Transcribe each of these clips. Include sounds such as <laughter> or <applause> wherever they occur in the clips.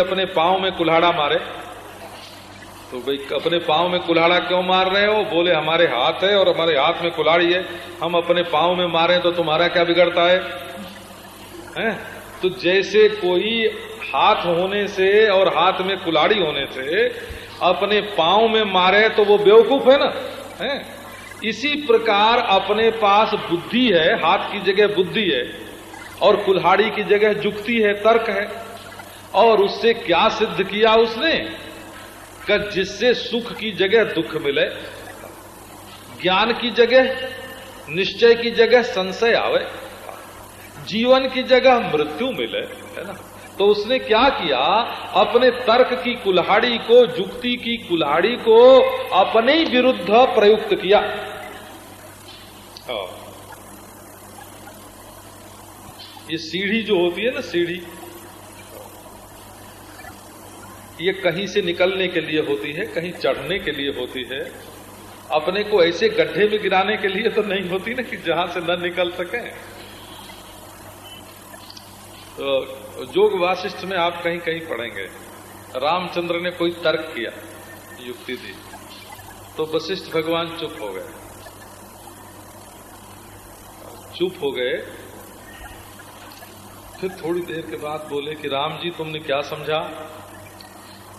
अपने पाँव में कुल्हाड़ा मारे। तो भाई, अपने पाँव में कुल्हाड़ा क्यों मार रहे हो? बोले, हमारे हाथ है और हमारे हाथ में कुल्हाड़ी है। हम अपने पाँव में मारे तो तुम्हारा क्या बिगड़ता है? हैं? तो जैसे कोई हाथ होने से और हाथ में कुल्हाड़ी होने से अपने पाँव में मारे तो वो बेवकूफ़ है ना? है? इसी प्रकार अपने पास बुद्धि है, हाथ की जगह बुद्धि है और कुल्हाड़ी की जगह जुक्ति है, तर्क है। और उससे क्या सिद्ध किया उसने? कि जिससे सुख की जगह दुख मिले, ज्ञान की जगह, निश्चय की जगह संशय आवे, जीवन की जगह मृत्यु मिले, है ना? तो उसने क्या किया? अपने तर्क की कुल्हाड़ी को, जुक्ति की कुल्हाड़ी को अपने ही विरुद्ध प्रयुक्त किया। हाँ। ये सीढ़ी जो होती है ना, सीढ़ी ये कहीं से निकलने के लिए होती है, कहीं चढ़ने के लिए होती है। अपने को ऐसे गड्ढे में गिराने के लिए तो नहीं होती ना कि जहाँ से न निकल सके। तो जोग वाशिष्ठ में आप कहीं कहीं पढ़ेंगे। रामचंद्र ने कोई तर्क किया, युक्ति दी। तो वशिष्ठ भगवान चुप हो गए। चुप हो गए। फिर थोड़ी देर के बाद बोले कि राम जी, तुमने क्या समझा?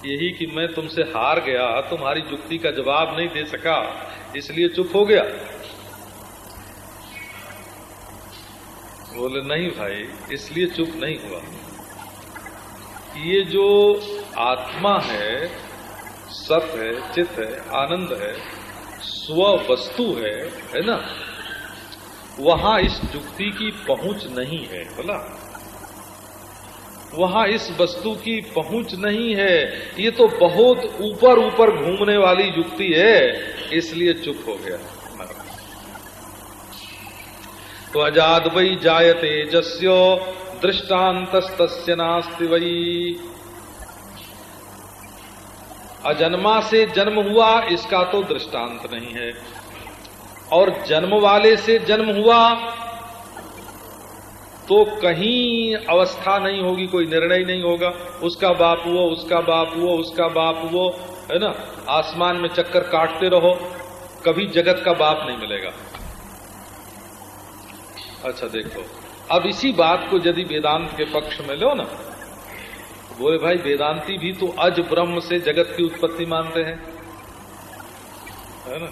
यही कि मैं तुमसे हार गया, तुम्हारी जुक्ति का जवाब नहीं दे सका, इसलिए चुप हो गया। बोले, नहीं भाई, इसलिए चुप नहीं हुआ। ये जो आत्मा है, सत है चित है, आनंद है, स्व वस्तु है है ना? वहाँ इस जुक्ति की पहुँच नहीं है, बोला। वहाँ इस वस्तु की पहुँच नहीं है। ये तो बहुत ऊपर ऊपर घूमने वाली युक्ति है, इसलिए चुप हो गया। तो अजाद वही जायते जस्यो दृष्टांत नास्ति वही अजन्मा से जन्म हुआ, इसका तो दृष्टांत नहीं है। और जन्म वाले से जन्म हुआ तो कहीं अवस्था नहीं होगी, कोई निर्णय नहीं होगा। उसका बाप वो उसका बाप वो उसका बाप वो है ना? आसमान में चक्कर काटते रहो, कभी जगत का बाप नहीं मिलेगा। अच्छा देखो। अब इसी बात को यदि वेदांत के पक्ष में लो ना, बोले, भाई, वेदांती भी तो अज ब्रह्म से जगत की उत्पत्ति मानते हैं। है ना?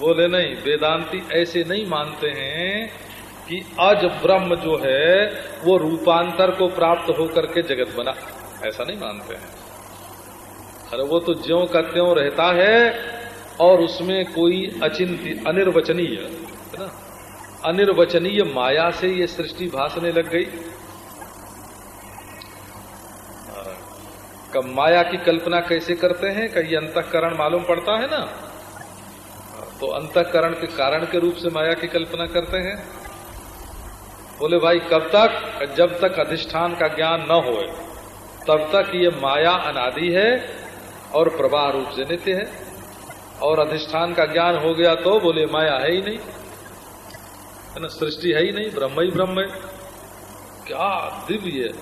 बोले, नहीं, वेदांती ऐसे नहीं मानते हैं कि अज ब्रह्म जो है, वो रूपांतर को प्राप्त होकर के जगत बना। ऐसा नहीं मानते हैं। अरे वो तो ज्यो का त्यों रहता है और उसमें कोई अचिंत्य, अनिर्वचनीय, है ना? अनिर्वचनीय माया से ये सृष्टि भासने लग गई। कब माया की कल्पना कैसे करते हैं? कहीं अंतकरण मालूम पड़ता है ना? तो अंतकरण के कारण के रूप से माया की कल्पना करते हैं। बोले भाई कब तक? जब तक अधिष्ठान का ज्ञान न हो तब तक ये माया अनादि है और प्रवाह रूप से नित्य है। और अधिष्ठान का ज्ञान हो गया तो बोले माया है ही नहीं। है ना सृष्टि है ही नहीं ब्रह्म ही ब्रह्म है। क्या दिव्य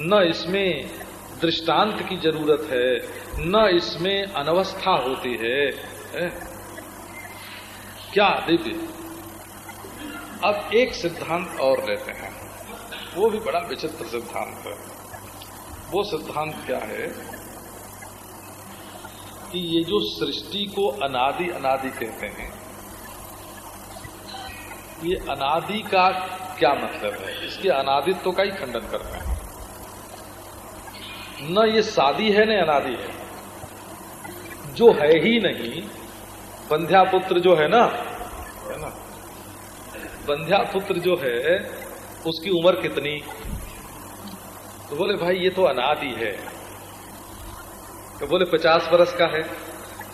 न इसमें दृष्टांत की ज़रूरत है न इसमें अनवस्था होती है, है? क्या दिव्य? अब एक सिद्धांत और लेते हैं। वो भी बड़ा विचित्र सिद्धांत है। वो सिद्धांत क्या है कि ये जो सृष्टि को अनादि अनादि कहते हैं, ये अनादि का क्या मतलब है? इसके अनादित्व का ही खंडन करते हैं। न ये शादी है, न अनादि है। जो है ही नहीं बंध्या पुत्र जो है ना है ना बंध्या पुत्र जो है, उसकी उम्र कितनी? तो बोले, भाई, ये तो अनादि है। तो बोले, पचास वर्ष का है।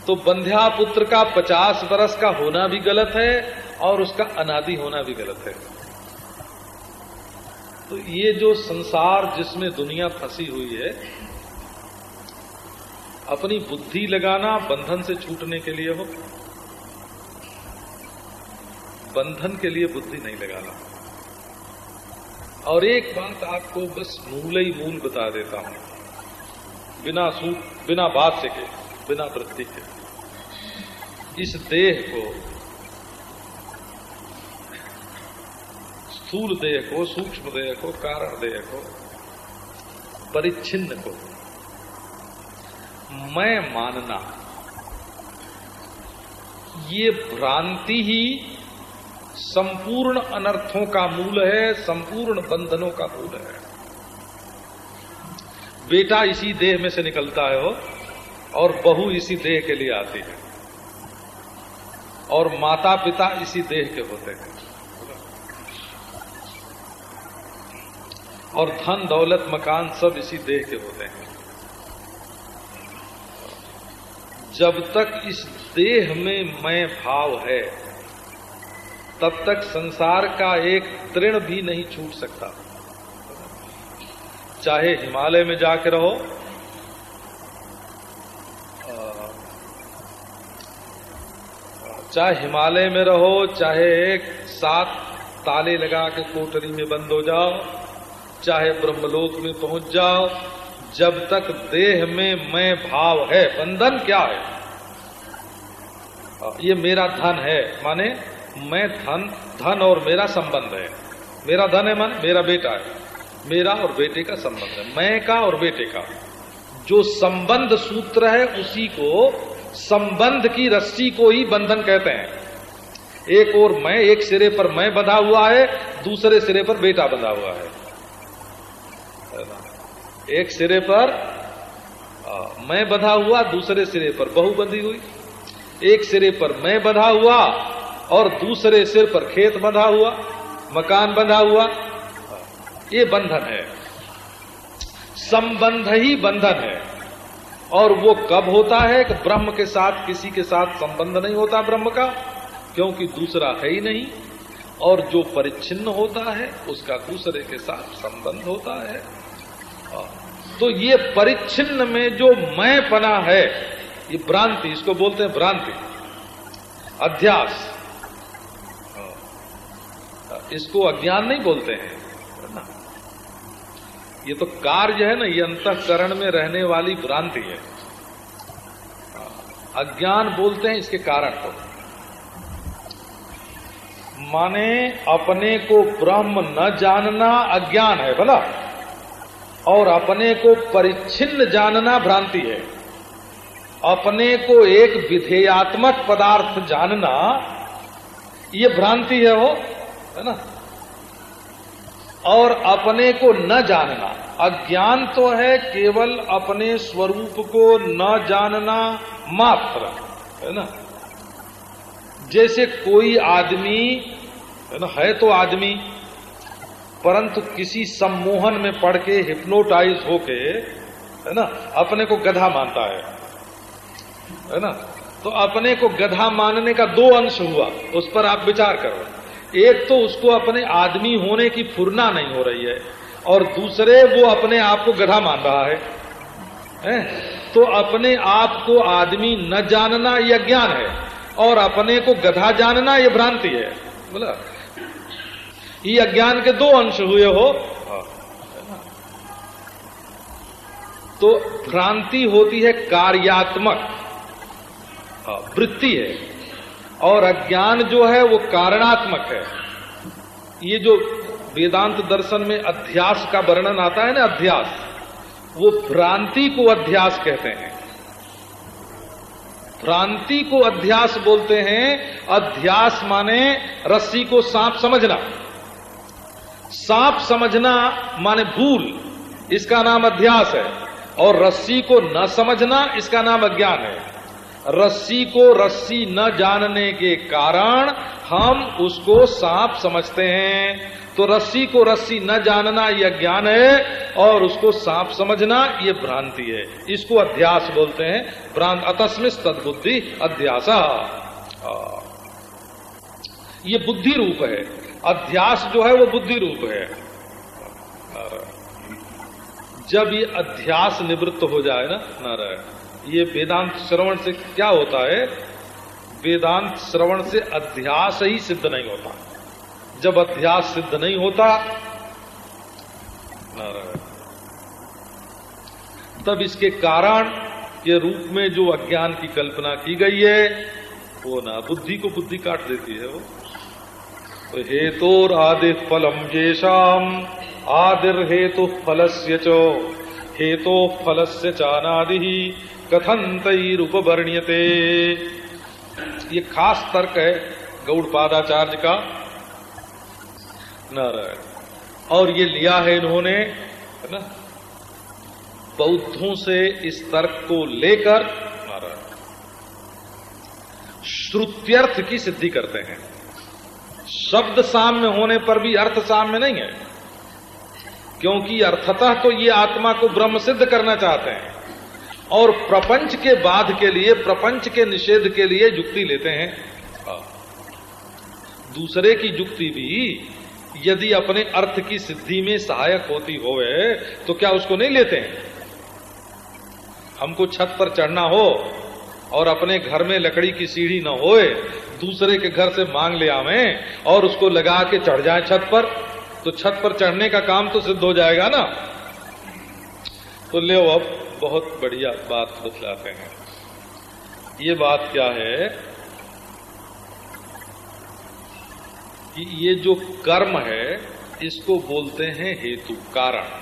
तो बंध्या पुत्र का पचास वर्ष का होना भी गलत है और उसका अनादि होना भी गलत है। तो ये जो संसार जिसमें दुनिया फंसी हुई है, अपनी बुद्धि लगाना बंधन से छूटने के लिए हो। बंधन के लिए बुद्धि नहीं लगाना। और एक बात आपको बस मूल ही मूल बता देता हूँ। बिना सूट बिना बात से के, बिना वृत्ति के। इस देह को, स्थूल देह को, सूक्ष्म देह को, कारण देह को, परिच्छिन्न को, मैं मानना, ये भ्रांति ही संपूर्ण अनर्थों का मूल है, संपूर्ण बंधनों का मूल है। बेटा इसी देह में से निकलता है वो, और बहू इसी देह के लिए आती है। और माता पिता इसी देह के होते हैं। और धन, दौलत, मकान सब इसी देह के होते हैं। जब तक इस देह में मैं भाव है तब तक संसार का एक तृण भी नहीं छूट सकता। चाहे हिमालय में जाके रहो, चाहे हिमालय में रहो, चाहे एक सात ताले लगा के कोटरी में बंद हो जाओ, चाहे ब्रह्मलोक में पहुँच जाओ, जब तक देह में मैं भाव है, बंधन क्या है? ये मेरा धन है, माने मैं धन धन और मेरा संबंध है। मेरा धन है मन, मेरा बेटा है। मेरा और बेटे का संबंध है। मैं का और बेटे का। जो संबंध सूत्र है, उसी को संबंध की रस्सी को ही बंधन कहते हैं। एक और मैं, एक सिरे पर मैं बंधा हुआ है, दूसरे सिरे पर बेटा बंधा हुआ है। एक सिरे पर मैं बंधा हुआ, दूसरे सिरे पर बहु बंधी हुई। एक सिरे पर मैं बंधा हुआ और दूसरे सिर पर खेत बंधा हुआ, मकान बंधा हुआ। ये बंधन है। संबंध ही बंधन है। और वो कब होता है कि ब्रह्म के साथ किसी के साथ संबंध नहीं होता ब्रह्म का? क्योंकि दूसरा है ही नहीं। और जो परिच्छिन्न होता है, उसका दूसरे के साथ संबंध होता है। तो ये परिच्छिन्न में जो मैं पना है, ये भ्रांति, इसको बोलते हैं भ्रांति। अध्यास। इसको अज्ञान नहीं बोलते हैं। ये तो कार्य है ना, ये अंतकरण में रहने वाली भ्रांति है। अज्ञान बोलते हैं इसके कारण को। माने अपने को ब्रह्म न जानना अज्ञान है, बोला? और अपने को परिच्छिन्न जानना भ्रांति है। अपने को एक विधेयात्मक पदार्थ जानना, ये भ्रांति है वो। है ना? और अपने को न जानना। अज्ञान तो है केवल अपने स्वरूप को न जानना मात्र, है ना? जैसे कोई आदमी, है ना, है तो आदमी, परंतु किसी सम्मोहन में पड़ के हिप्नोटाइज होके, है ना, अपने को गधा मानता है है ना? तो अपने को गधा मानने का दो अंश हुआ, उस पर आप विचार करो। एक तो उसको अपने आदमी होने की फुरना नहीं हो रही है और दूसरे वो अपने आप को गधा मान रहा है, है? तो अपने आप को आदमी न जानना यह ज्ञान है और अपने को गधा जानना यह भ्रांति है। बोला? ये अज्ञान के दो अंश हुए हो। तो भ्रांति होती है कार्यात्मक। वृत्ति है। और अज्ञान जो है वो कारणात्मक है। ये जो वेदांत दर्शन में अध्यास का वर्णन आता है ना, अध्यास, वो भ्रांति को अध्यास कहते हैं। भ्रांति को अध्यास बोलते हैं, अध्यास माने रस्सी को सांप समझना। सांप समझना माने भूल, इसका नाम अध्यास है, और रस्सी को न समझना, इसका नाम अज्ञान है। रस्सी को रस्सी न जानने के कारण हम उसको सांप समझते हैं। तो रस्सी को रस्सी न जानना यह ज्ञान है और उसको सांप समझना यह भ्रांति है। इसको अध्यास बोलते हैं। भ्रांत अतस्मित तदबुद्धि अध्यास। ये बुद्धि रूप है। अध्यास जो है वो बुद्धि रूप है। जब ये अध्यास निवृत्त हो जाए ना, नारायण। ये वेदांत श्रवण से क्या होता है? वेदांत श्रवण से अध्यास ही सिद्ध नहीं होता। जब अध्यास सिद्ध नहीं होता तब इसके कारण के रूप में जो अज्ञान की कल्पना की गई है, वो ना बुद्धि को बुद्धि काट देती है वो। तो हेतोर आदि फलम येषाम आदिर हेतु फलस्य चो हेतो फलस्य चानादि कथन तैरुपवर्ण्यते ये खास तर्क है गौड़पादाचार्य का, नारायण। और ये लिया है इन्होंने, है ना? बौद्धों से इस तर्क को लेकर, नारायण। श्रुत्यर्थ की सिद्धि करते हैं। शब्द साम्य होने पर भी अर्थ साम्य नहीं है। क्योंकि अर्थतः तो ये आत्मा को ब्रह्म सिद्ध करना चाहते हैं। और प्रपंच के बाध के लिए, प्रपंच के निषेध के लिए युक्ति लेते हैं। दूसरे की युक्ति भी, यदि अपने अर्थ की सिद्धि में सहायक होती होवे तो क्या उसको नहीं लेते हैं? हमको छत पर चढ़ना हो और अपने घर में लकड़ी की सीढ़ी न होए, दूसरे के घर से मांग ले आवे और उसको लगा के चढ़ जाए छत पर तो छत पर चढ़ने का काम तो सिद्ध हो जाएगा ना? तो ले अब। बहुत बढ़िया बात बतलाते हैं। ये बात क्या है कि ये जो कर्म है, इसको बोलते हैं हेतु कारण।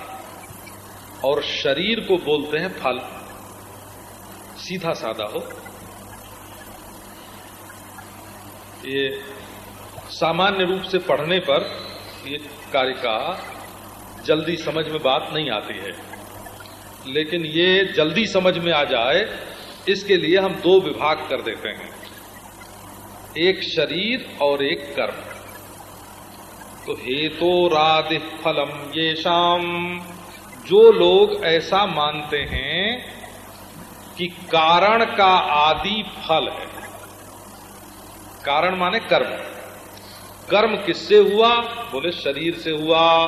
और शरीर को बोलते हैं फल। सीधा साधा हो। ये सामान्य रूप से पढ़ने पर ये कार्य का जल्दी समझ में बात नहीं आती है। लेकिन ये जल्दी समझ में आ जाए, इसके लिए हम दो विभाग कर देते हैं। एक शरीर और एक कर्म। तो हेतो राधि फलम ये शाम। जो लोग ऐसा मानते हैं कि कारण का आदि फल है। कारण माने कर्म। कर्म किससे हुआ? बोले शरीर से हुआ।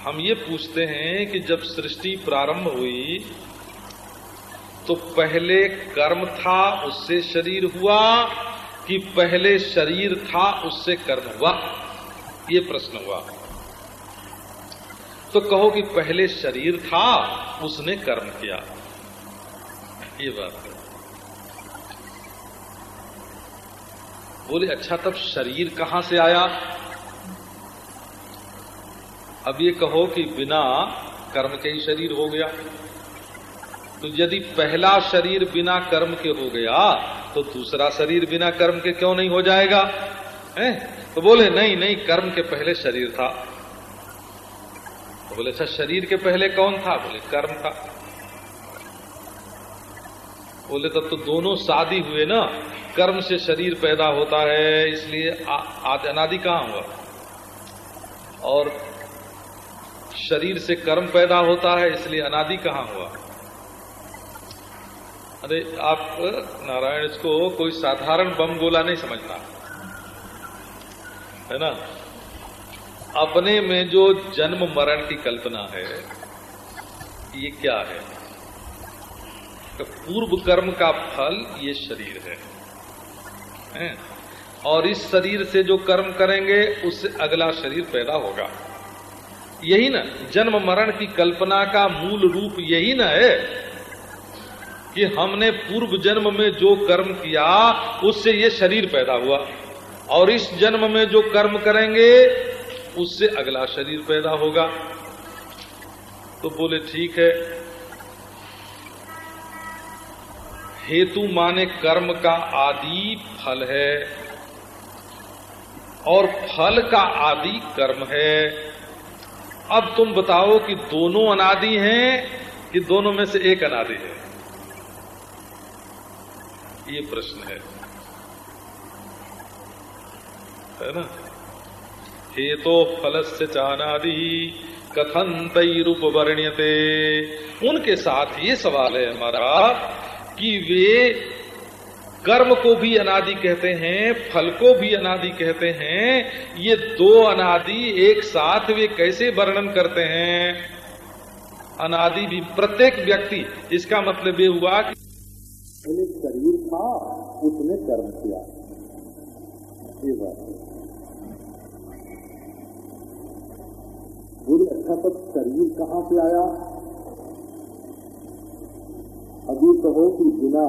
हम ये पूछते हैं कि जब सृष्टि प्रारंभ हुई तो पहले कर्म था, उससे शरीर हुआ, कि पहले शरीर था, उससे कर्म हुआ? ये प्रश्न हुआ। तो कहो कि पहले शरीर था, उसने कर्म किया। ये बात है। बोले अच्छा तब शरीर कहाँ से आया? अब ये कहो कि बिना कर्म के ही शरीर हो गया। तो यदि पहला शरीर बिना कर्म के हो गया तो दूसरा शरीर बिना कर्म के क्यों नहीं हो जाएगा? है? तो बोले, नहीं नहीं, कर्म के पहले शरीर था। तो बोले अच्छा शरीर के पहले कौन था? बोले, कर्म था। बोले, तब तो दोनों शादी हुए ना। कर्म से शरीर पैदा होता है, इसलिए अनादि कहाँ हुआ? और शरीर से कर्म पैदा होता है इसलिए अनादि कहाँ हुआ? अरे आप नारायण इसको कोई साधारण बम गोला नहीं समझना। है ना? अपने में जो जन्म मरण की कल्पना है ये क्या है? तो पूर्व कर्म का फल ये शरीर है, है? और इस शरीर से जो कर्म करेंगे उससे अगला शरीर पैदा होगा। यही ना, जन्म मरण की कल्पना का मूल रूप यही ना है कि हमने पूर्व जन्म में जो कर्म किया, उससे ये शरीर पैदा हुआ। और इस जन्म में जो कर्म करेंगे, उससे अगला शरीर पैदा होगा। तो बोले, ठीक है। हेतु माने कर्म का आदि फल है। और फल का आदि कर्म है। अब तुम बताओ कि दोनों अनादि हैं, कि दोनों में से एक अनादि है? ये प्रश्न है। है ना? हेतो फल से चानादि कथन तई रूप वर्ण्यते उनके साथ ये सवाल है हमारा कि वे कर्म को भी अनादि कहते हैं, फल को भी अनादि कहते हैं, ये दो अनादि एक साथ वे कैसे वर्णन करते हैं? अनादि भी प्रत्येक व्यक्ति, इसका मतलब ये हुआ कि शरीर था, उसने कर्म किया। ये बात कहाँ से आया? अभी कहो कि बिना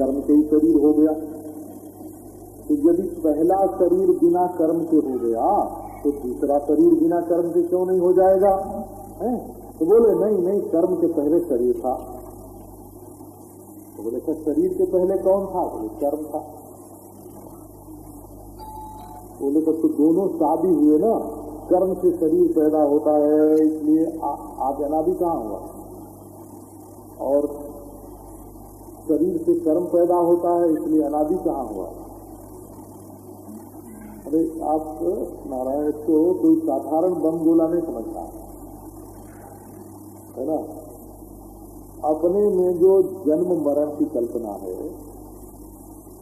कर्म से ही शरीर हो गया। तो यदि पहला शरीर बिना कर्म के हो गया तो दूसरा शरीर बिना कर्म से क्यों नहीं हो जाएगा? है? तो बोले, नहीं नहीं, कर्म के पहले शरीर था। तो बोले सर शरीर के पहले कौन था? बोले, कर्म था। बोले तब तो दोनों शादी हुए ना। कर्म से शरीर पैदा होता है, इसलिए आप भी कहाँ हुआ? और शरीर से कर्म पैदा होता है इसलिए अनादि कहाँ हुआ? अरे आप नारायण को कोई साधारण बम गोला नहीं समझता। है ना? अपने में जो जन्म मरण की कल्पना है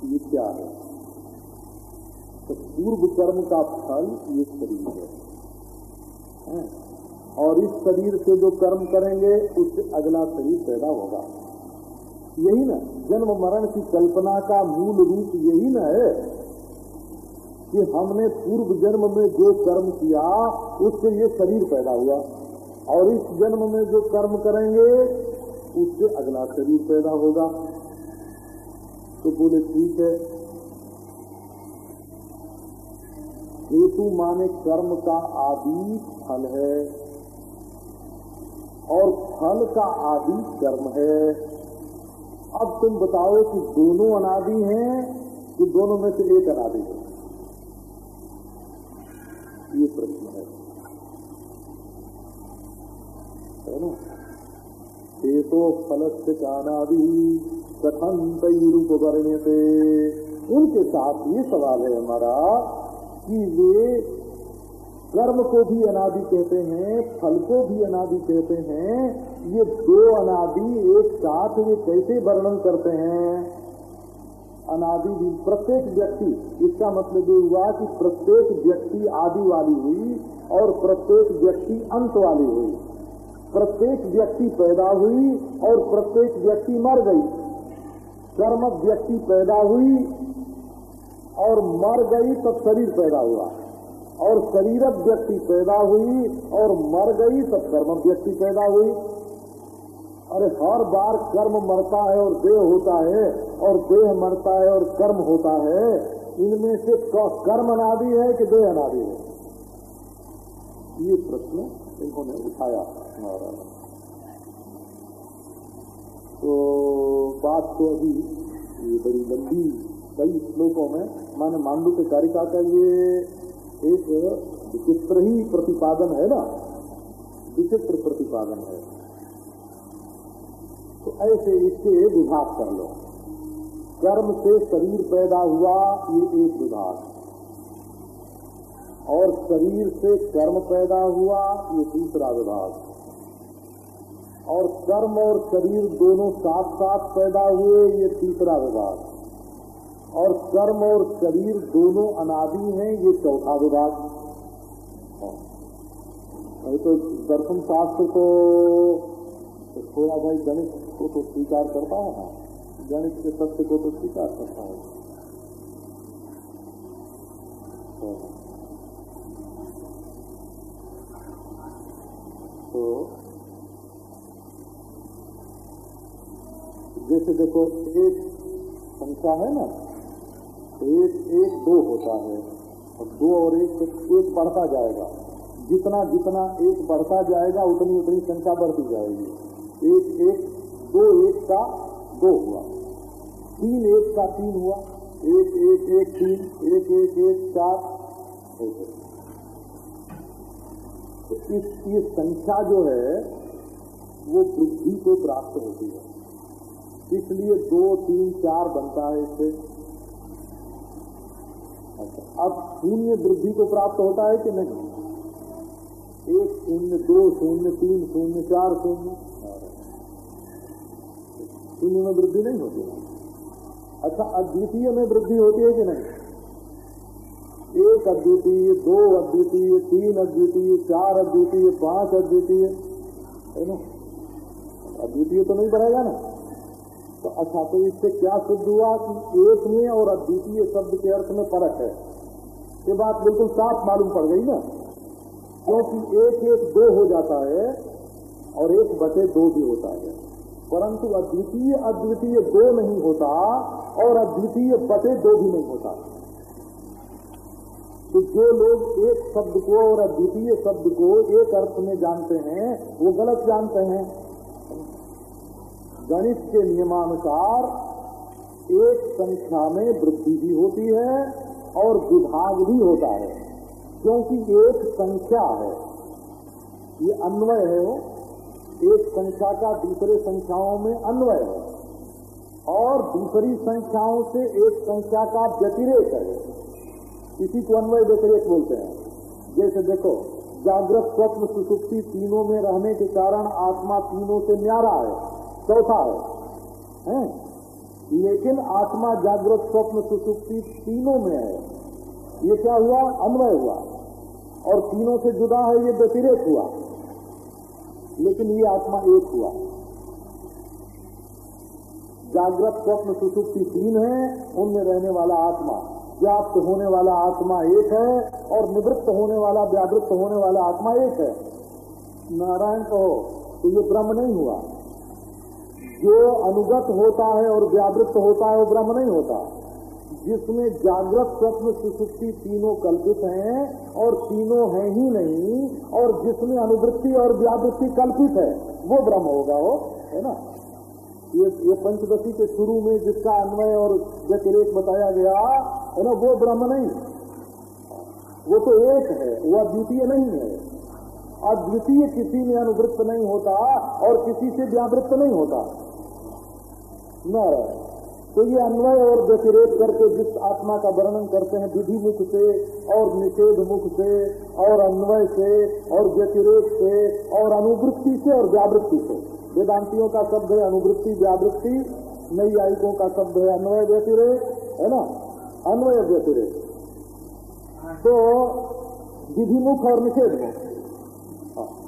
ये क्या है? तो पूर्व कर्म का फल ये शरीर है, है? और इस शरीर से जो कर्म करेंगे उससे अगला शरीर पैदा होगा। यही ना, जन्म मरण की कल्पना का मूल रूप यही ना है कि हमने पूर्व जन्म में जो कर्म किया, उससे ये शरीर पैदा हुआ। और इस जन्म में जो कर्म करेंगे, उससे अगला शरीर पैदा होगा। तो बोले, ठीक है। हेतु माने कर्म का आदि फल है। और फल का आदि कर्म है। अब तुम बताओ कि दोनों अनादि हैं कि दोनों में से एक अनादि है? ये प्रश्न है। है ना? हेतो फल से कानादि कथन कई रूप वर्ण्य से उनके साथ ये सवाल है हमारा कि वे कर्म को भी अनादि कहते हैं, फल को भी अनादि कहते हैं ये दो अनादि एक साथ ये कैसे वर्णन करते हैं? अनादि भी प्रत्येक व्यक्ति, इसका मतलब ये हुआ कि प्रत्येक व्यक्ति आदि वाली हुई और प्रत्येक व्यक्ति अंत वाली हुई। प्रत्येक व्यक्ति पैदा हुई और प्रत्येक व्यक्ति मर गई। कर्म व्यक्ति पैदा हुई और मर गई तब शरीर पैदा हुआ। और शरीर व्यक्ति पैदा हुई और मर गई तब कर्म व्यक्ति पैदा हुई। अरे हर बार कर्म मरता है और देह होता है, और देह मरता है और कर्म होता है, इनमें से कर्म अनादि है कि देह अनादि है? ये प्रश्न इन्होंने उठाया तो बात तो अभी ये बड़ी लंबी, कई श्लोकों में, माने मांडू के कारिका का ये एक विचित्र ही प्रतिपादन है ना? विचित्र प्रतिपादन है। तो ऐसे इसके विभाग कर लो। कर्म से शरीर पैदा हुआ, ये एक विभाग। और शरीर से कर्म पैदा हुआ, ये दूसरा विभाग। और कर्म और शरीर दोनों साथ साथ पैदा हुए, ये तीसरा विभाग। और कर्म और शरीर दोनों अनादि हैं, ये चौथा विभाग। तो दर्शन शास्त्र को तो थोड़ा भाई गणित को तो स्वीकार करता है ना गणित के सत्य को तो स्वीकार करता है तो जैसे देखो, एक संख्या है ना तो एक एक दो होता है, और दो और एक एक बढ़ता जाएगा। जितना जितना एक बढ़ता जाएगा, उतनी उतनी संख्या बढ़ती जाएगी। एक एक, दो, एक का दो हुआ। तीन, एक का तीन हुआ। एक एक एक, तीन, एक एक एक, चार तो इस, ये संख्या जो है, वो बुद्धि को प्राप्त होती है। इसलिए दो, तीन, चार बनता है इससे। अच्छा अब शून्य वृद्धि को प्राप्त होता है कि नहीं? एक, शून्य, दो, शून्य, तीन, शून्य, चार, शून्य। शून्य में वृद्धि नहीं होती। अच्छा अद्वितीय में वृद्धि होती है कि नहीं? एक अद्वितीय, दो अद्वितीय, तीन अद्वितीय, चार अद्वितीय, पाँच अद्वितीय, है ना? अद्वितीय तो नहीं बढ़ेगा ना। तो अच्छा तो इससे क्या सिद्ध हुआ कि एक में और अद्वितीय शब्द के अर्थ में फ़र्क है? ये बात बिल्कुल साफ़ मालूम पड़ गई ना। क्योंकि एक एक दो हो जाता है और एक बटे दो भी होता है। परंतु अद्वितीय अद्वितीय दो नहीं होता और अद्वितीय बटे दो भी नहीं होता। तो जो लोग एक शब्द को और अद्वितीय शब्द को एक अर्थ में जानते हैं, वो गलत जानते हैं। गणित के नियमानुसार एक संख्या में वृद्धि भी होती है और विभाग भी होता है, क्योंकि एक संख्या है। ये अन्वय है वो। एक संख्या का दूसरे संख्याओं में अन्वय है और दूसरी संख्याओं से एक संख्या का व्यतिरेक है। इसी को अन्वय व्यतिरेक बोलते हैं। जैसे देखो जागृत स्वप्न सुसुप्ति तीनों में रहने के कारण आत्मा तीनों से न्यारा है चौथा है, है? लेकिन आत्मा जागृत स्वप्न सुसुप्ति तीनों में है। ये क्या हुआ? अन्वय हुआ। और तीनों से जुदा है ये व्यतिरेक हुआ। लेकिन ये आत्मा एक हुआ। जागृत स्वप्न सुसुप्ति तीन है, उनमें रहने वाला आत्मा। व्याप्त होने वाला आत्मा एक है और निवृत्त होने वाला, व्यावृत्त होने वाला आत्मा एक है। नारायण कहो तो ये ब्रह्म नहीं हुआ। जो अनुगत होता है और व्यावृत्त होता है, वो ब्रह्म नहीं होता। जिसमें जागृत स्वप्न सुसुप्ति तीनों कल्पित हैं और तीनों हैं ही नहीं, और जिसमें अनुवृत्ति और व्यावृत्ति कल्पित है, वो ब्रह्म होगा वो, है ना? ये ये पंचदशी के शुरू में जिसका अन्वय और व्यतिरेक बताया गया, है ना, वो ब्रह्म नहीं। वो तो एक है, वो अद्वितीय नहीं है। अद्वितीय किसी में अनुवृत्त नहीं होता और किसी से व्यावृत्त नहीं होता। न तो ये अन्वय और व्यतिरेक करके जिस आत्मा का वर्णन करते हैं विधि मुख से और निषेध मुख से और अन्वय से और व्यतिरेक से और अनुवृत्ति से और व्यावृत्ति से। वेदांतियों का शब्द है अनुवृत्ति, व्यावृत्ति। नई आयिकों का शब्द है अन्वय व्यतिरेक है ना? अन्वय व्यतिरेक तो विधिमुख और निषेध मुख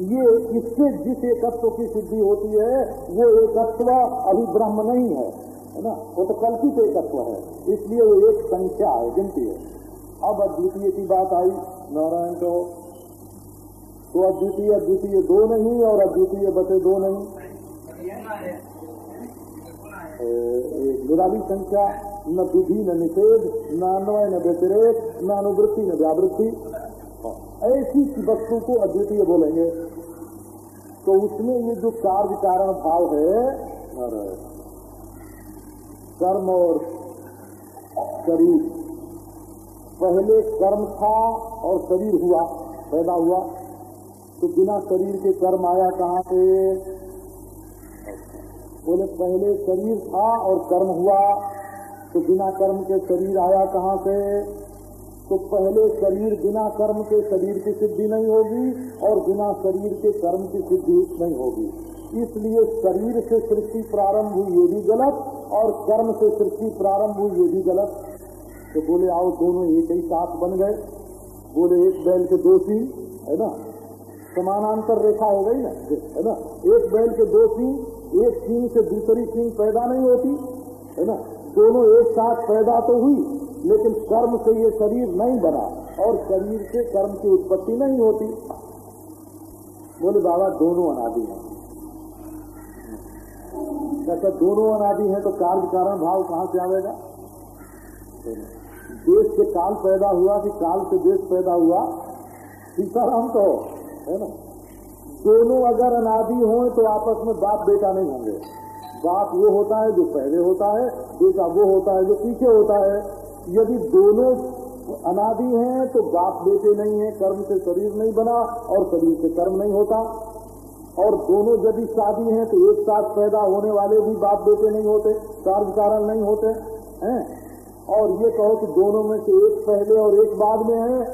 ये इससे जिस एकत्व की सिद्धि होती है, वो एकत्व अभी ब्रह्म नहीं है। है ना? वो तो कल्पित एकत्व है। इसलिए वो एक संख्या है गिनती है। अब अद्वितीय की बात आई, नारायण को तो अद्वितीय अद्वितीय दो नहीं और अद्वितीय बचे दो नहीं। निराली संख्या, न विधि न निषेध, न अन्वय, न व्यतिरेक, न अनुवृत्ति, न व्यावृत्ति। ऐसी वस्तु को अद्वितीय बोलेंगे। तो उसमें ये जो कार्य कारण भाव है कर्म और शरीर। पहले कर्म था और शरीर हुआ, पैदा हुआ। तो बिना शरीर के कर्म आया कहाँ से? बोले, पहले शरीर था और कर्म हुआ तो बिना कर्म के शरीर आया कहाँ से? तो पहले शरीर बिना कर्म के शरीर की सिद्धि नहीं होगी और बिना शरीर के कर्म की सिद्धि नहीं होगी। इसलिए शरीर से सृष्टि प्रारंभ हुई ये भी गलत और कर्म से सृष्टि प्रारंभ हुई ये भी गलत। तो बोले, आओ दोनों एक ही साथ बन गए। बोले, एक बैल के दो सी है ना? समानांतर रेखा हो गई ना? है ना? एक बैल के दो सी एक सिंह से दूसरी सिंह पैदा नहीं होती, है ना? दोनों एक साथ पैदा तो हुई, लेकिन कर्म से ये शरीर नहीं बना और शरीर से कर्म की उत्पत्ति नहीं होती। बोले, बाबा, दोनों अनादि हैं। कहते दोनों अनादि है तो कार्य कारण भाव कहाँ से आवेगा? देश से काल पैदा हुआ कि काल से देश पैदा हुआ? सीताराम तो है ना? दोनों अगर अनादि हो तो आपस में बाप बेटा नहीं होंगे। बाप वो होता है जो पहले होता है, बेटा वो होता है जो पीछे होता है। यदि दोनों अनादि हैं तो बाप बेटे नहीं है, कर्म से शरीर नहीं बना और शरीर से कर्म नहीं होता। और दोनों यदि शादी हैं तो एक साथ पैदा होने वाले भी बाप बेटे नहीं होते कार्य कारण नहीं होते, हैं? और ये कहो कि दोनों में से एक पहले और एक बाद में है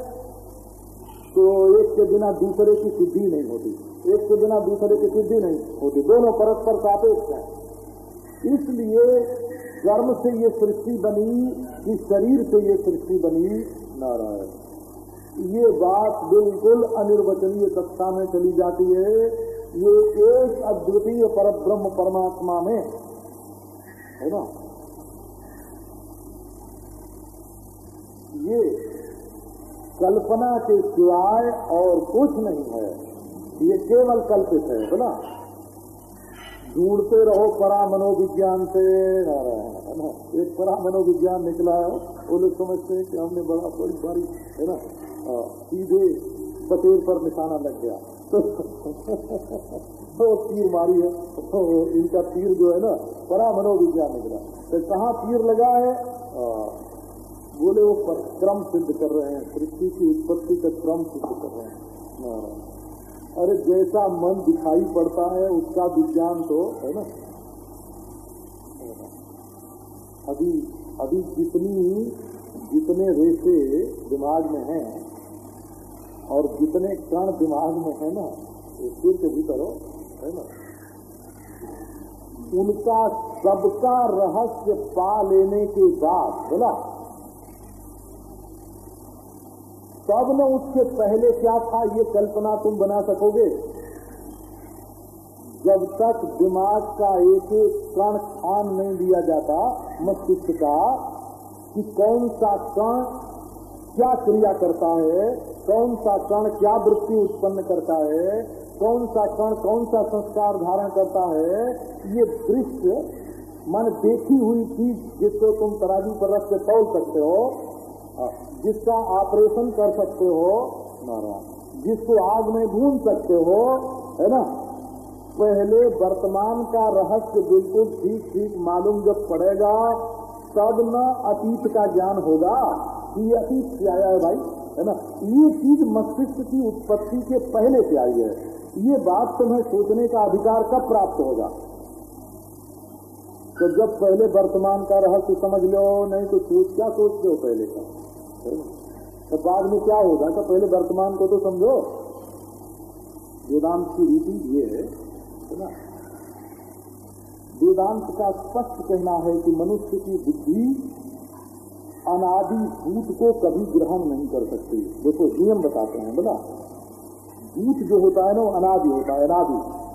तो एक के बिना दूसरे की सिद्धि नहीं होती। एक के बिना दूसरे की सिद्धि नहीं होती। दोनों परस्पर सापेक्ष हैं। इसलिए कर्म से ये सृष्टि बनी कि शरीर से ये सृष्टि बनी नारायण। ये बात बिल्कुल अनिर्वचनीय कक्षा में चली जाती है। ये एक अद्वितीय पर ब्रह्म परमात्मा में, है ना? ये कल्पना के सिवाय और कुछ नहीं है। ये केवल कल्पित है बोला ढूंढते रहो परा मनोविज्ञान से ना? एक परा मनोविज्ञान निकला है, वो लोग समझते हैं कि हमने बड़ा बड़ी बारी, है ना? सीधे पटेल पर निशाना लग गया। <laughs> तो तीर मारी है। तो इनका तीर जो है ना परा मनोविज्ञान निकला तो कहाँ तीर लगा है? हाँ, बोले वो क्रम सिद्ध कर रहे हैं। सृष्टि की उत्पत्ति का क्रम सिद्ध कर रहे हैं। हाँ। अरे जैसा मन दिखाई पड़ता है उसका विज्ञान तो है ना। अभी अभी जितनी जितने रेसे दिमाग में हैं और जितने कण दिमाग में है ना, वो सिर के भीतर हो ना? उनका सबका रहस्य पा लेने के बाद बोला तब न उसके पहले क्या था, ये कल्पना तुम बना सकोगे? जब तक दिमाग का एक एक कण खान नहीं दिया जाता मस्तिष्क का कि कौन सा कण क्या क्रिया करता है कौन सा कण क्या वृत्ति उत्पन्न करता है, कौन सा कण कौन सा संस्कार धारण करता है, ये दृश्य मन देखी हुई चीज़ जिसको तुम तराजू पर रख के तोल सकते हो जिसका ऑपरेशन कर सकते हो जिसको आग में भून सकते हो, है ना? पहले वर्तमान का रहस्य बिल्कुल ठीक ठीक मालूम जब पड़ेगा, तब न अतीत का ज्ञान होगा कि अतीत आया है भाई? है ना? ये चीज़ मस्तिष्क की उत्पत्ति के पहले से आई है। ये बात तुम्हें सोचने का अधिकार कब प्राप्त होगा? तो जब पहले वर्तमान का रहस्य समझ लो, नहीं तो सोच, क्या सोचते हो पहले का? तो बाद में क्या होगा? तो पहले वर्तमान को तो समझो। वेदांत की रीति ये है ना? वेदांत का स्पष्ट कहना है कि मनुष्य की बुद्धि अनादि भूत को कभी ग्रहण नहीं कर सकती। देखो, नियम बताते हैं, बोला। भूत जो होता है ना, वो अनादि होता है, अनादि।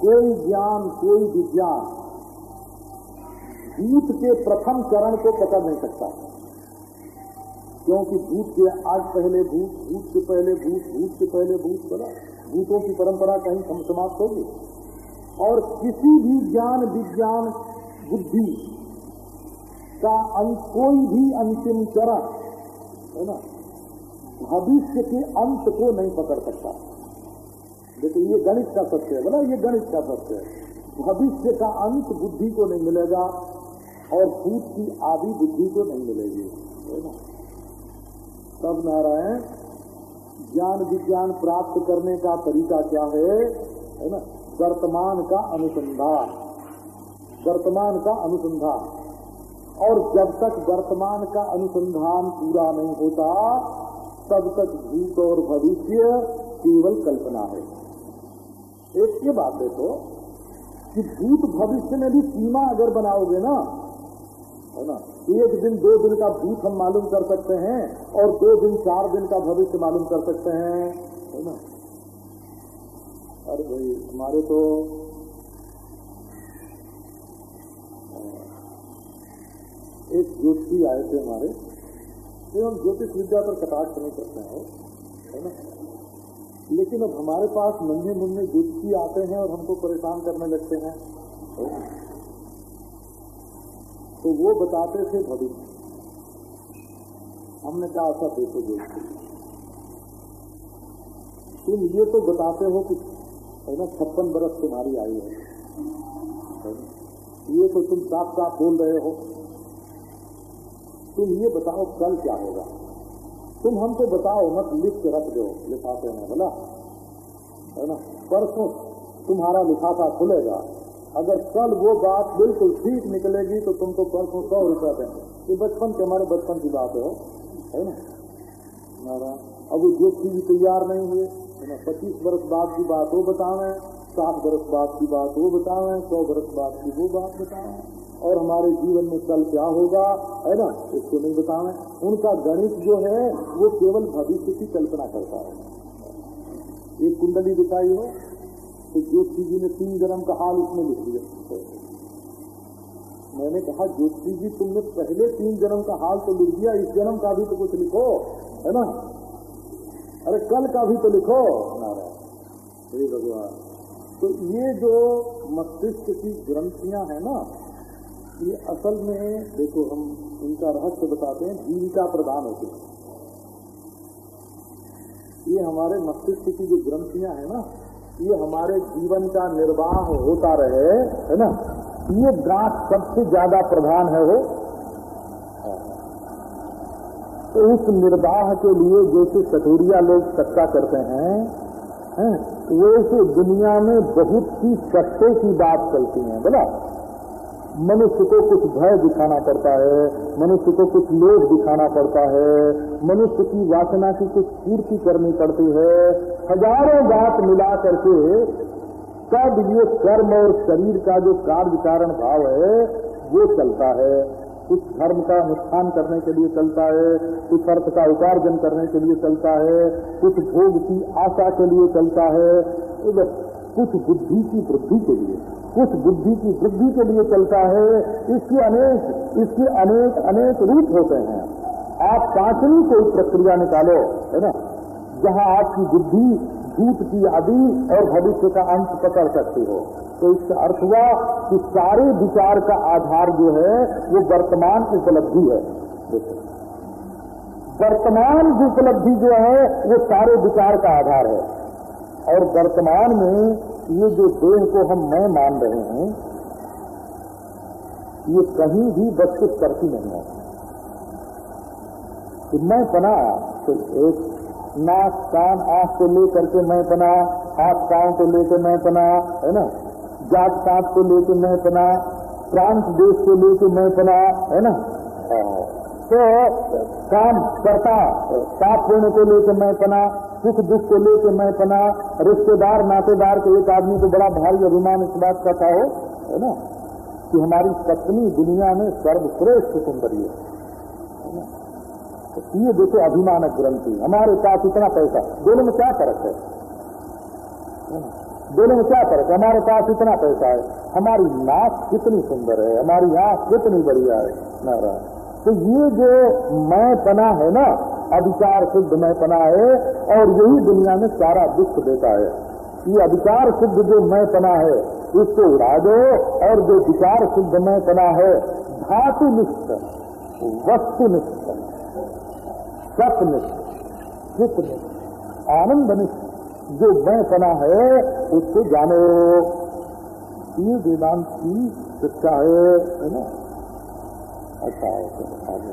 कोई ज्ञान, कोई विज्ञान, भूत के प्रथम चरण को पकड़ नहीं सकता। क्योंकि भूत के आज पहले भूत भूत के पहले भूत भूत के पहले भूत, बोला। भूतों की परंपरा कहीं समाप्त होगी। और किसी भी ज्ञान, विज्ञान, बुद्धि का कोई भी अंतिम चरण, है ना, भविष्य के अंत को नहीं पकड़ सकता। देखिए, ये गणित का सत्य है, बोला, ये गणित का सत्य है। भविष्य का अंत बुद्धि को नहीं मिलेगा और भूत की आदि बुद्धि को नहीं मिलेगी, है ना। तब नारायण, ज्ञान विज्ञान प्राप्त करने का तरीका क्या है है ना, वर्तमान का अनुसंधान, वर्तमान का अनुसंधान। और जब तक वर्तमान का अनुसंधान पूरा नहीं होता, तब तक भूत और भविष्य केवल कल्पना है। एक ये बात देखो कि भूत भविष्य में भी सीमा अगर बनाओगे ना, है ना, एक दिन दो दिन का भूत हम मालूम कर सकते हैं और दो दिन चार दिन का भविष्य मालूम कर सकते हैं, है ना। अरे भाई, हमारे तो एक ज्योति आए थे हमारे। जो हम ज्योतिष विद्या पर कटाक्ष नहीं करते हैं, है ना? लेकिन अब हमारे पास नन्हे मुन्ने ज्योतिषी आते हैं और हमको परेशान करने लगते हैं। तो वो बताते थे भविष्य। हमने कहा, ऐसा देखो ज्योतिषी तुम ये तो बताते हो कि, है ना, छप्पन बरस तुम्हारी आई है ये तो तुम साफ़ साफ़ बोल रहे हो। तुम ये बताओ कल क्या होगा। तुम हमको बताओ, मत लिख के रख दो, लिफाफे में बोला है ना? परसों तुम्हारा लिफाफा खुलेगा। अगर कल वो बात बिल्कुल ठीक निकलेगी तो तुमको परसों सौ रुपया देंगे। ये बचपन के, हमारे बचपन की बात है है। ना? अब जो चीज़ तैयार नहीं हुए पच्चीस वर्ष बाद की बात वो बतावे सात वर्ष बाद की बात वो बतावे, सौ वर्ष बाद की वो बात बतावे। और हमारे जीवन में कल क्या होगा, है ना? इसको नहीं बतावे उनका गणित जो है, वो केवल भविष्य की कल्पना करता है। एक कुंडली दिखाई हो तो ज्योति जी ने तीन जन्म का हाल उसमें लिख दिया। मैंने कहा, ज्योति जी, तुमने पहले तीन जन्म का हाल तो लिख दिया, इस जन्म का भी तो कुछ लिखो, है ना? अरे, कल का भी तो लिखो, नारायण। भगवान। तो ये जो मस्तिष्क की ग्रंथियाँ है ना ये असल में देखो हम इनका रहस्य बताते हैं जीविका प्रदान होते हैं। ये हमारे मस्तिष्क की जो ग्रंथियाँ है ना ये हमारे जीवन का निर्वाह होता रहे है ना? ये गांठ सबसे ज़्यादा प्रधान है वो। तो उस निर्वाह के लिए जैसे कटोरिया लोग सट्टा करते हैं हैं, वैसे दुनिया में बहुत सी सट्टे की बात चलती है बोला? मनुष्य को कुछ भय दिखाना पड़ता है, मनुष्य को कुछ लोभ दिखाना पड़ता है, मनुष्य की वासना की कुछ पूर्ति करनी पड़ती है। हज़ारों बात मिला करके सब ये कर्म और शरीर का जो कार्य कारण भाव है, वो चलता है। कुछ धर्म का अनुष्ठान करने के लिए चलता है, कुछ अर्थ का उपार्जन करने के लिए चलता है, कुछ भोग की आशा के लिए चलता है। कुछ बुद्धि की वृद्धि के लिए, कुछ बुद्धि की वृद्धि के लिए चलता है। इसके अनेक इसके अनेक अनेक रूप होते हैं। आप पांचवी कोई प्रक्रिया निकालो, है ना? जहाँ आपकी बुद्धि झूठ की आदि और भविष्य का अंत पकड़ सकती हो। तो इसका अर्थ हुआ कि सारे विचार का आधार जो है, वो वर्तमान उपलब्धि है। वर्तमान उपलब्धि जो है, वो सारे विचार का आधार है। और वर्तमान में ये जो देह को हम मैं मान रहे हैं, ये कहीं भी वस्तु करती नहीं है। कि मैं बना तो एक नाक कान आँख को लेकर के मैं बना, हाथ पाँव को लेकर मैं बना, है ना? जात पात को लेकर मैं बना, प्रांत देश को लेकर मैं बना, है ना? तो काम करता, पाप पुण्य को लेकर मैं बना सुख दुख को लेकर मैं पना रिश्तेदार, नातेदार के एक आदमी को बड़ा भारी अभिमान इस बात का था हो, है ना? कि हमारी पत्नी दुनिया में सर्वश्रेष्ठ सुंदरी है तो ये देखो अभिमानक ग्रंथि, हमारे पास इतना पैसा, दोनों में क्या फ़र्क है? दोनों में क्या फ़र्क है? हमारे पास इतना पैसा है, हमारी नाक कितनी सुंदर है, हमारी आँख कितनी बढ़िया है, नारायण। तो ये जो मैं पना है ना अधिकार सिद्ध मैं पना है और यही दुनिया में सारा दुख देता है। ये अधिकार सिद्ध जो मैं पना है इसको उड़ा दो और जो विचार सिद्ध मैं पना है धातु निष्ठ वस्तु निष्ठन धातुनिष्ठ, वस्तुनिष्ठ सत्यनिष्ठ चित्तनिष्ठ आनंदनिष्ठ जो मैं पना है, उसको जानो। ये वेदांत की शिक्षा है ना? अच्छा आगे।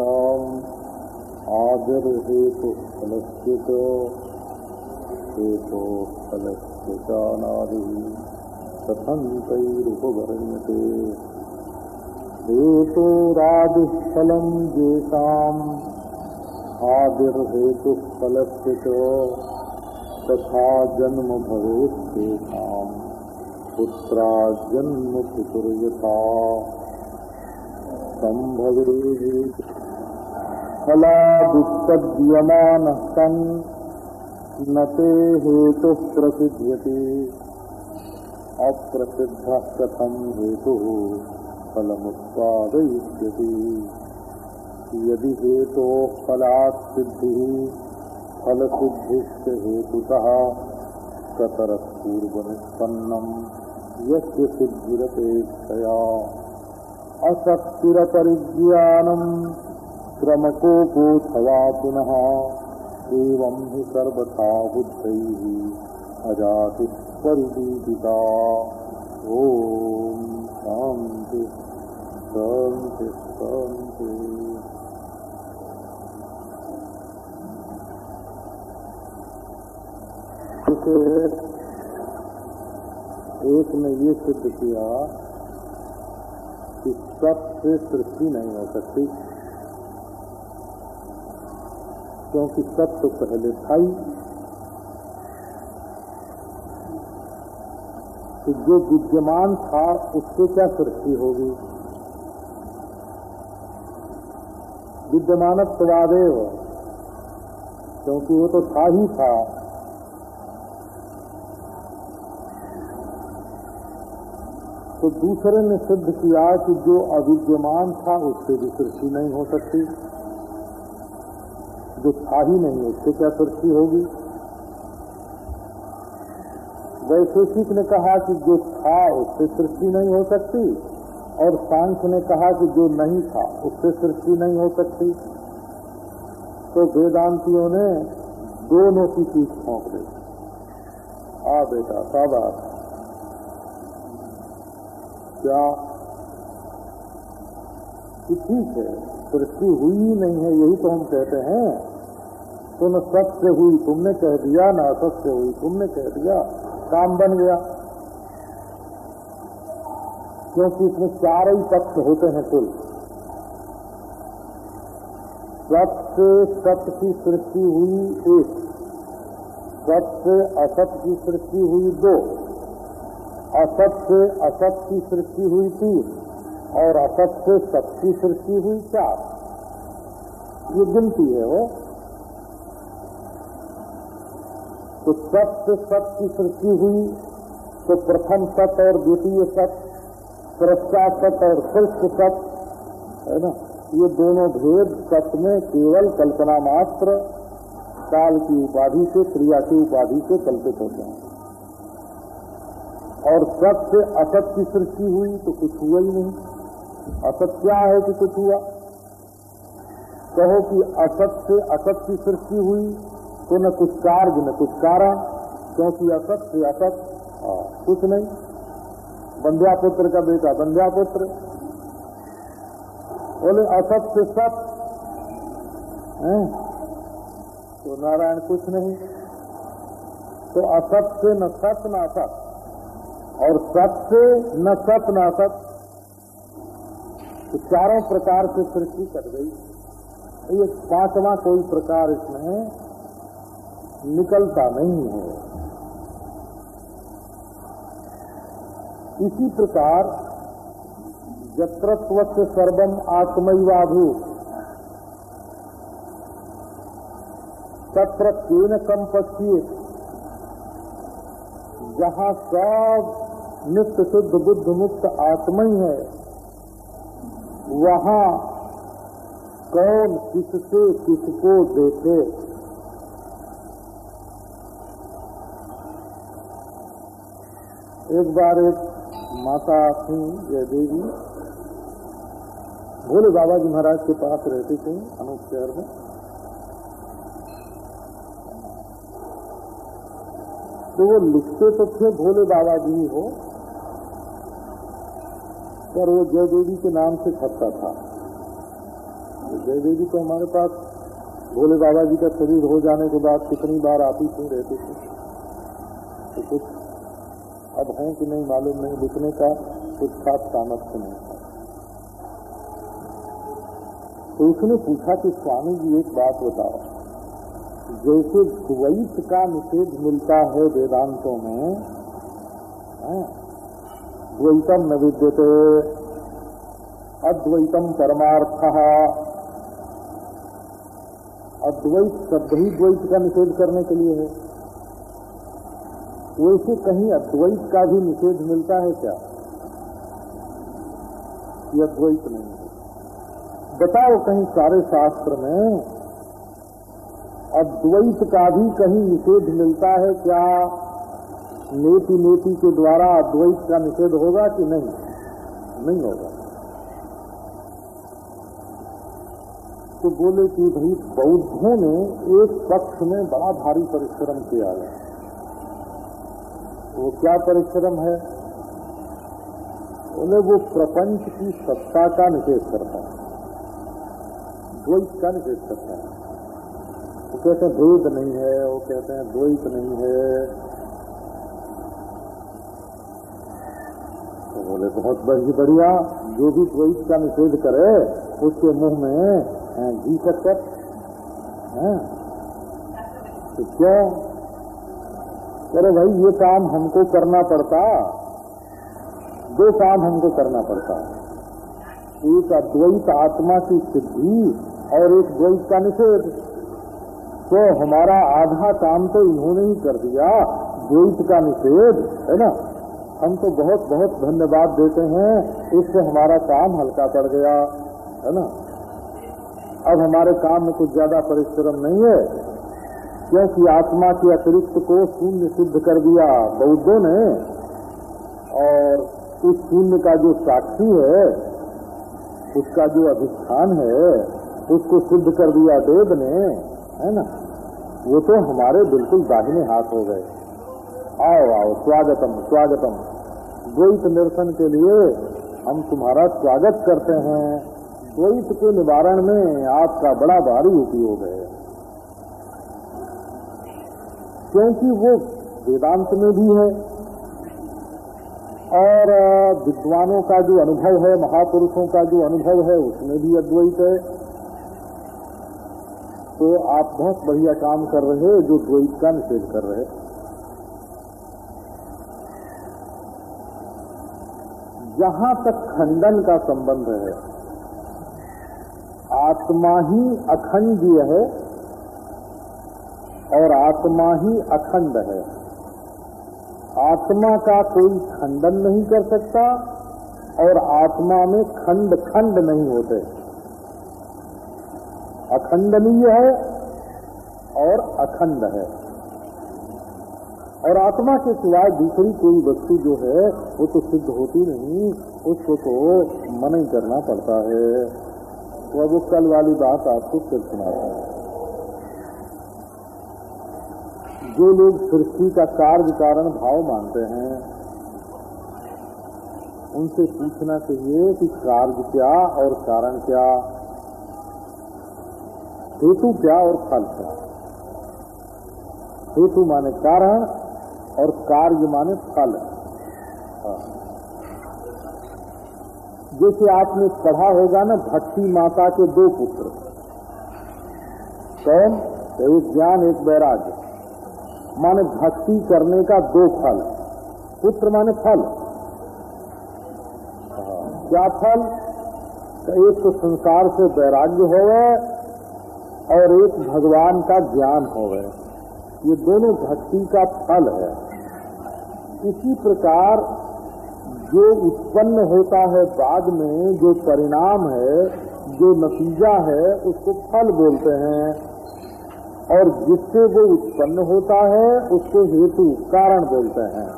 येषाम आदर हेतु फलस्थित हेतु फलस्थितानादि कथन्तैरुपवर्ण्यते हेतुरादिफलम येषाम आदिर्हेतु फलस्थित तथा जन्म भवेत् तेषाम् पुत्रा जन्म पितुर्यथा संभवे फलादुत्पद्यमानः सन् न ते हेतुः प्रसिद्ध्यते। अप्रसिद्धः कथम् हेतुः फलमुत्पादयिष्यति। यदि हेतोः फलात् सिद्धिः फलसिद्धिश्च हेतुतः कतरः पूर्वनिष्पन्नम्, यस्य सिद्धिरपेक्षया अशक्तिरपरिज्ञानम् क्रमकोपोऽथवा पुनः। एवं हि सर्वथा बुद्धैः अजातिः परिदीपिता ॐ शान्ति शान्ति शान्ति। एक ने ये सिद्ध किया कि सत से सृष्टि नहीं हो सकती। क्योंकि सब तो पहले था ही तो जो विद्यमान था, उससे क्या सृष्टि होगी? विद्यमानत्वादेव क्योंकि वो तो था ही था। तो दूसरे ने सिद्ध किया कि जो अविद्यमान था, उससे भी सृष्टि नहीं हो सकती। जो था ही नहीं, उससे क्या सृष्टि होगी? वैशेषिक ने कहा कि जो था, उससे सृष्टि नहीं हो सकती। और सांख्य ने कहा कि जो नहीं था, उससे सृष्टि नहीं हो सकती। तो वेदांतियों ने दोनों की चीज़ फोंक दी। आ बेटा साबाद क्या? ठीक है। सृष्टि हुई ही नहीं है, यही तो हम कहते हैं। तो न सत्य हुई, तुमने कह दिया, ना असत्य हुई, तुमने कह दिया, काम बन गया। क्योंकि इसमें चार ही पक्ष होते हैं कुल। सत्य सत्य की सृष्टि हुई एक। सत्य असत की सृष्टि हुई दो। असत से असत की सृष्टि हुई तीन। और असत से सत की सृष्टि हुई चार। ये गिनती है वो। तो सत्य सत की सृष्टि हुई तो प्रथम सत और द्वितीय सत पश्चात सत और श्रेष्ठ सत, है ना? ये दोनों भेद सत में केवल कल्पना मात्र काल की उपाधि से, क्रिया की उपाधि से कल्पित होते हैं और सत से असत की सृष्टि हुई तो कुछ हुआ ही नहीं। असत क्या है कि कुछ हुआ? कहो कि असत से असत की सृष्टि हुई तो न कुछ कार्य, न कुछ कारण, क्योंकि असत से असत कुछ नहीं। बंध्या पुत्र का बेटा बंध्या पुत्र बोले, असत से सत तो नारायण कुछ नहीं। तो असत से न सत, न असत, और सत से न सत, न असत। तो चारों प्रकार से सृष्टि कर गई। ये पांचवा कोई प्रकार इसमें निकलता नहीं है। इसी प्रकार जत्रत्व से सर्वम आत्मैवाभू। तत्र केन संपत्ति जहाँ सब नित्य शुद्ध बुद्ध मुक्त आत्मा ही है। वहाँ कौन किससे किसको देखे? एक बार एक माता थी जय देवी। भोले बाबा जी महाराज के पास रहते थे, अनूप शहर में। तो वो लिखते तो थे, भोले बाबा जी हो। पर वो जय देवी के नाम से छपता था। जय देवी तो हमारे पास भोले बाबा जी का शरीर हो जाने के बाद कितनी बार आती थी रहते थे? तो कुछ अब है कि नहीं मालूम नहीं, लिखने का कुछ खास सामर्थ्य नहीं था। तो उसने पूछा कि स्वामी जी, एक बात बताओ, जैसे द्वैत का निषेध मिलता है वेदांतों में द्वैतम न विद्यते। अद्वैतम परमार्थ। अद्वैत शब्द ही द्वैत का निषेध करने के लिए है। वैसे कहीं अद्वैत का भी निषेध मिलता है क्या? यह अद्वैत नहीं है। बताओ कहीं सारे शास्त्र में अद्वैत का भी कहीं निषेध मिलता है क्या? नेति नेति के द्वारा अद्वैत का निषेध होगा कि नहीं? नहीं होगा। तो बोले कि भाई, बौद्धों ने एक पक्ष में बड़ा भारी परिश्रम किया है। वो क्या परिश्रम है? बोले, वो प्रपंच की सत्ता का निषेध करता है। द्वैत का निषेध करता है। वो कहते हैं, भेद नहीं है, वो कहते हैं, द्वैत नहीं है। बोले, बहुत बड़ी बढ़िया, जो भी द्वैत का निषेध करे, उसके मुँह में घी हैं? तो क्यों? अरे भाई, ये काम हमको करना पड़ता। दो काम हमको करना पड़ता। एक अद्वैत आत्मा की सिद्धि और एक द्वैत का निषेध। तो हमारा आधा काम तो इन्होंने ही कर दिया, द्वैत का निषेध, है ना? हम तो बहुत बहुत धन्यवाद देते हैं। इससे हमारा काम हल्का पड़ गया, है ना? अब हमारे काम में कुछ ज़्यादा परिश्रम नहीं है, क्योंकि आत्मा के अतिरिक्त को शून्य सिद्ध कर दिया बौद्धों ने, और उस शून्य का जो साक्षी है, उसका जो अधिष्ठान है, उसको सिद्ध कर दिया वेद ने, है ना? वो तो हमारे बिल्कुल दाहिने हाथ हो गए। आओ आओ, स्वागतम स्वागतम। द्वैत निरसन के लिए हम तुम्हारा स्वागत करते हैं। द्वैत के निवारण में आपका बड़ा भारी उपयोग है। क्योंकि वो वेदांत में भी है और विद्वानों का जो अनुभव है, महापुरुषों का जो अनुभव है, उसमें भी अद्वैत है। तो आप बहुत बढ़िया काम कर रहे हैं, जो द्वैत का निषेध कर रहे हैं। जहाँ तक खंडन का संबंध है, आत्मा ही अखंडीय है और आत्मा ही अखंड है। आत्मा का कोई खंडन नहीं कर सकता और आत्मा में खंड खंड नहीं होते। अखंडनीय है और अखंड है। और आत्मा के सिवाय दूसरी कोई वस्तु जो है वो तो सिद्ध होती नहीं, उसको तो मन ही करना पड़ता है। तो अब वो कल वाली बात आपको फिर सुनाता है। जो लोग सृष्टि का कार्य कारण भाव मानते हैं, उनसे पूछना चाहिए कि कार्य क्या और कारण क्या। हेतु क्या और फल क्या? हेतु माने कारण और कार्य माने फल। हाँ। जैसे आपने पढ़ा होगा ना, भक्ति माता के दो पुत्र। कौन एक ज्ञान, एक वैराग्य। माने भक्ति करने का दो फल। पुत्र माने फल। हाँ। क्या फल? तो एक तो संसार से वैराग्य होवे और एक भगवान का ज्ञान होवे। ये दोनों भक्ति का फल है। इसी प्रकार जो उत्पन्न होता है बाद में, जो परिणाम है, जो नतीजा है, उसको फल बोलते हैं। और जिससे वो उत्पन्न होता है, उसको हेतु कारण बोलते हैं।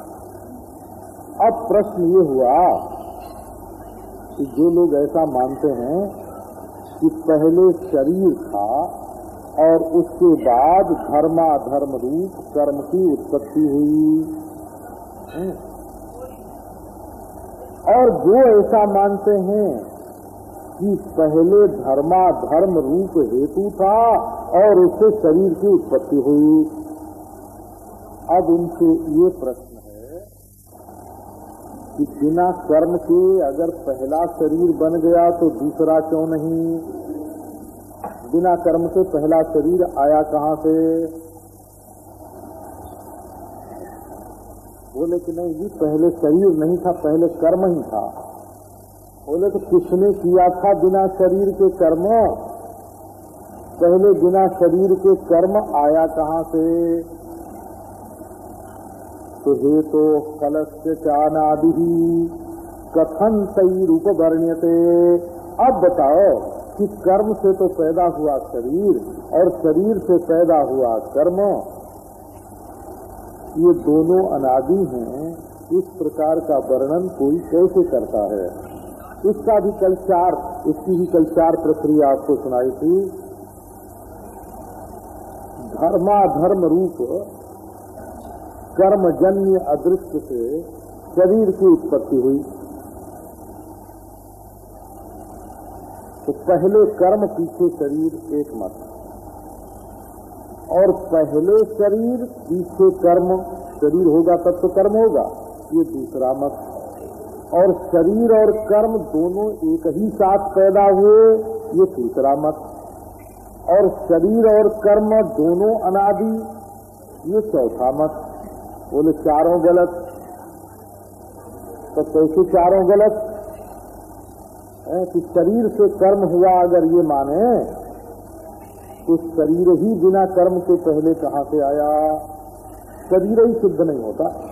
अब प्रश्न ये हुआ कि जो लोग ऐसा मानते हैं कि पहले शरीर था और उसके बाद धर्माधर्म रूप कर्म की उत्पत्ति हुई और जो ऐसा मानते हैं कि पहले धर्माधर्म रूप हेतु था और उससे शरीर की उत्पत्ति हुई। अब उनसे ये प्रश्न है कि बिना कर्म के अगर पहला शरीर बन गया तो दूसरा क्यों नहीं? बिना कर्म के पहला शरीर आया कहाँ से? बोले कि नहीं जी, पहले शरीर नहीं था, पहले कर्म ही था। बोले तो किसने किया था बिना शरीर के कर्म? पहले बिना शरीर के कर्म आया कहाँ से? तो हे तो कलस्य चानादि कथन सही रूप वर्ण्यते? अब बताओ कि कर्म से तो पैदा हुआ शरीर और शरीर से पैदा हुआ कर्म। ये दोनों अनादि हैं, इस प्रकार का वर्णन कोई कैसे करता है? इसका भी कल चार, इसकी भी कल चार प्रक्रिया आपको सुनाई थी। धर्माधर्म रूप, कर्मजन्य अदृश्य से शरीर की उत्पत्ति हुई। तो पहले कर्म, पीछे शरीर, एक मत। और पहले शरीर पीछे कर्म, शरीर होगा तब तो कर्म होगा। ये दूसरा मत और शरीर और कर्म दोनों एक ही साथ पैदा हुए, ये तीसरा मत और शरीर और कर्म दोनों अनादि, ये चौथा मत बोले, चारों गलत। तो कैसे चारों गलत? है कि शरीर से कर्म हुआ अगर ये माने तो शरीर ही बिना कर्म के पहले कहाँ से आया? शरीर ही सिद्ध नहीं होता।